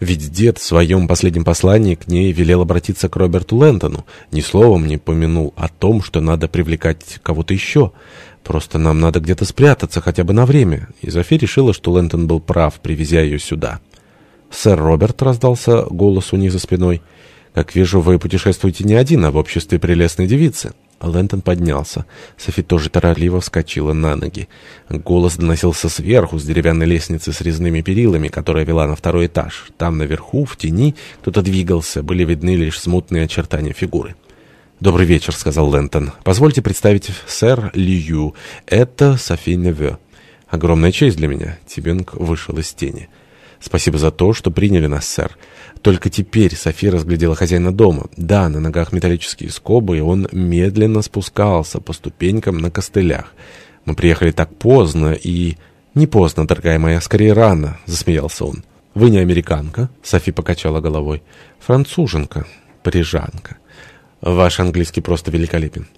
Ведь дед в своем последнем послании к ней велел обратиться к Роберту Лэнтону. Ни словом не помянул о том, что надо привлекать кого-то еще. Просто нам надо где-то спрятаться хотя бы на время. И Зофи решила, что Лэнтон был прав, привезя ее сюда. «Сэр Роберт», — раздался голос у них за спиной, — «как вижу, вы путешествуете не один, а в обществе прелестной девицы». Лэнтон поднялся. Софи тоже торопливо вскочила на ноги. Голос доносился сверху, с деревянной лестницы с резными перилами, которая вела на второй этаж. Там наверху, в тени, кто-то двигался, были видны лишь смутные очертания фигуры. «Добрый вечер», — сказал Лэнтон. «Позвольте представить сэр Лью. Это Софи Неве. Огромная честь для меня». Тибинг вышел из тени. «Спасибо за то, что приняли нас, сэр. Только теперь София разглядела хозяина дома. Да, на ногах металлические скобы, и он медленно спускался по ступенькам на костылях. Мы приехали так поздно и... «Не поздно, дорогая моя, скорее рано», — засмеялся он. «Вы не американка?» — Софи покачала головой. «Француженка, парижанка. Ваш английский просто великолепен».